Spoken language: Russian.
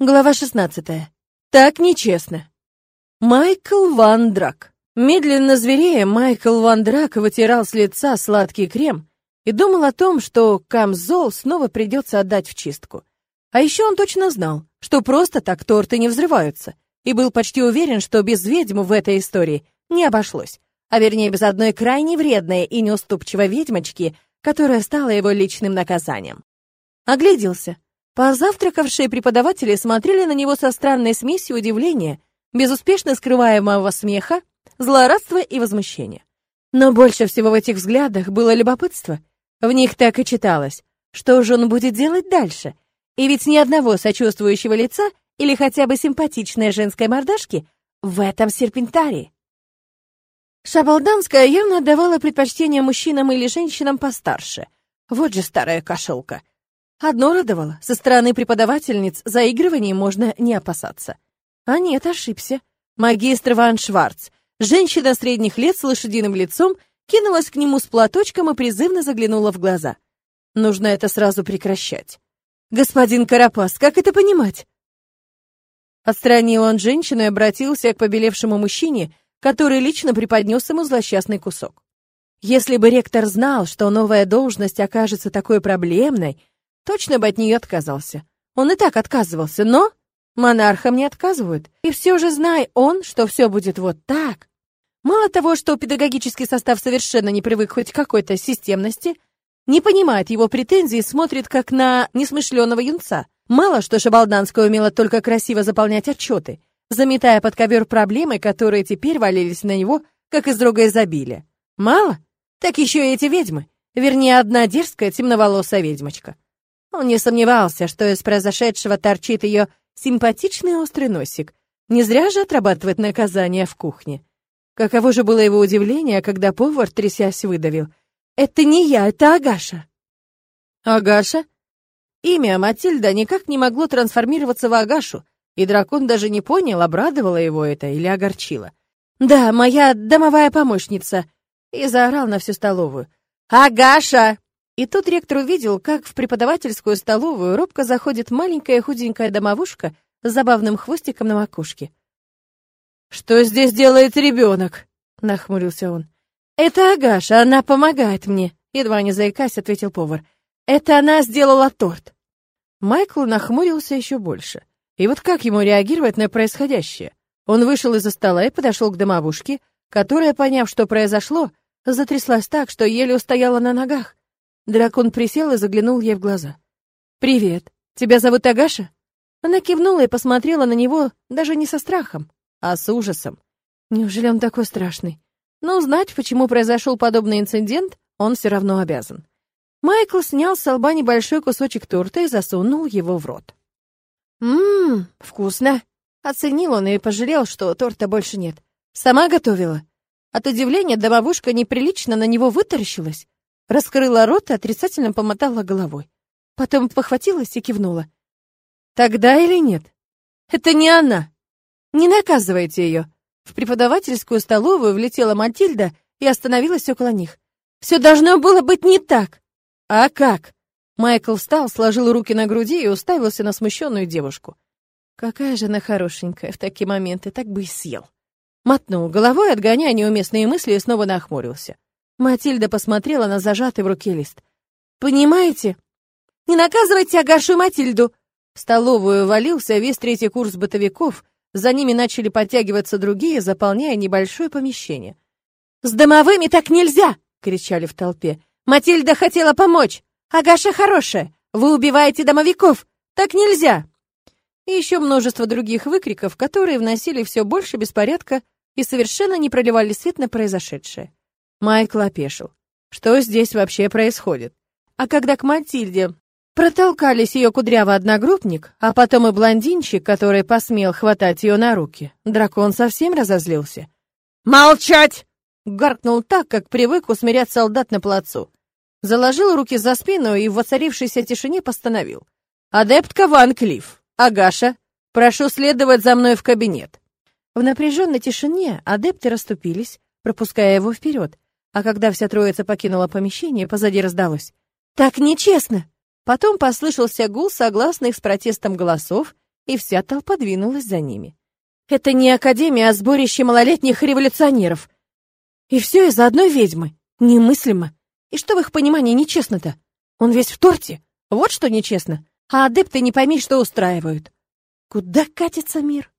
Глава 16. Так нечестно. Майкл Ван Драк. Медленно зверея, Майкл Ван Драк вытирал с лица сладкий крем и думал о том, что камзол снова придется отдать в чистку. А еще он точно знал, что просто так торты не взрываются, и был почти уверен, что без ведьмы в этой истории не обошлось, а вернее без одной крайне вредной и неуступчивой ведьмочки, которая стала его личным наказанием. Огляделся. Позавтракавшие преподаватели смотрели на него со странной смесью удивления, безуспешно скрываемого смеха, злорадства и возмущения. Но больше всего в этих взглядах было любопытство. В них так и читалось, что же он будет делать дальше. И ведь ни одного сочувствующего лица или хотя бы симпатичной женской мордашки в этом серпентарии. Шабалданская явно отдавала предпочтение мужчинам или женщинам постарше. Вот же старая кошелка. Одно радовало, со стороны преподавательниц заигрываний можно не опасаться. А нет, ошибся. Магистр Ван Шварц, женщина средних лет с лошадиным лицом, кинулась к нему с платочком и призывно заглянула в глаза. Нужно это сразу прекращать. «Господин Карапас, как это понимать?» Отстранил он женщину и обратился к побелевшему мужчине, который лично преподнес ему злосчастный кусок. Если бы ректор знал, что новая должность окажется такой проблемной, точно бы от нее отказался. Он и так отказывался, но монархам не отказывают. И все же знай он, что все будет вот так. Мало того, что педагогический состав совершенно не привык хоть к какой-то системности, не понимает его претензий и смотрит как на несмышленого юнца. Мало что Шабалданская умела только красиво заполнять отчеты, заметая под ковер проблемы, которые теперь валились на него, как из рога изобилия. Мало? Так еще и эти ведьмы. Вернее, одна дерзкая темноволосая ведьмочка. Он не сомневался, что из произошедшего торчит ее симпатичный острый носик. Не зря же отрабатывает наказание в кухне. Каково же было его удивление, когда повар, трясясь, выдавил. «Это не я, это Агаша». «Агаша?» Имя Матильда никак не могло трансформироваться в Агашу, и дракон даже не понял, обрадовало его это или огорчило. «Да, моя домовая помощница», и заорал на всю столовую. «Агаша!» И тут ректор увидел, как в преподавательскую столовую робко заходит маленькая худенькая домовушка с забавным хвостиком на макушке. «Что здесь делает ребенок?» — нахмурился он. «Это Агаша, она помогает мне», — едва не заикаясь, ответил повар. «Это она сделала торт». Майкл нахмурился еще больше. И вот как ему реагировать на происходящее? Он вышел из-за стола и подошел к домовушке, которая, поняв, что произошло, затряслась так, что еле устояла на ногах. Дракон присел и заглянул ей в глаза. «Привет. Тебя зовут Агаша?» Она кивнула и посмотрела на него даже не со страхом, а с ужасом. Неужели он такой страшный? Но узнать, почему произошел подобный инцидент, он все равно обязан. Майкл снял с лба небольшой кусочек торта и засунул его в рот. «Ммм, вкусно!» Оценил он и пожалел, что торта больше нет. «Сама готовила?» От удивления домовушка неприлично на него вытаращилась. Раскрыла рот и отрицательно помотала головой. Потом похватилась и кивнула. «Тогда или нет?» «Это не она!» «Не наказывайте ее!» В преподавательскую столовую влетела Матильда и остановилась около них. «Все должно было быть не так!» «А как?» Майкл встал, сложил руки на груди и уставился на смущенную девушку. Какая же она хорошенькая в такие моменты, так бы и съел. Мотнул головой, отгоняя неуместные мысли, и снова нахмурился. Матильда посмотрела на зажатый в руке лист. «Понимаете? Не наказывайте Агашу Матильду!» В столовую валился весь третий курс бытовиков, за ними начали подтягиваться другие, заполняя небольшое помещение. «С домовыми так нельзя!» — кричали в толпе. «Матильда хотела помочь! Агаша хорошая! Вы убиваете домовиков! Так нельзя!» И еще множество других выкриков, которые вносили все больше беспорядка и совершенно не проливали свет на произошедшее. Майкл опешил. Что здесь вообще происходит? А когда к Матильде протолкались ее кудрявый одногруппник, а потом и блондинчик, который посмел хватать ее на руки, дракон совсем разозлился. «Молчать!» — гаркнул так, как привык усмирять солдат на плацу. Заложил руки за спину и в воцарившейся тишине постановил. «Адептка Ван Клифф, Агаша, прошу следовать за мной в кабинет». В напряженной тишине адепты расступились, пропуская его вперед, а когда вся троица покинула помещение, позади раздалось. «Так нечестно!» Потом послышался гул согласных с протестом голосов, и вся толпа двинулась за ними. Это не академия, а сборище малолетних революционеров. И все из-за одной ведьмы. Немыслимо. И что в их понимании нечестно-то? Он весь в торте. Вот что нечестно. А адепты не пойми, что устраивают. Куда катится мир?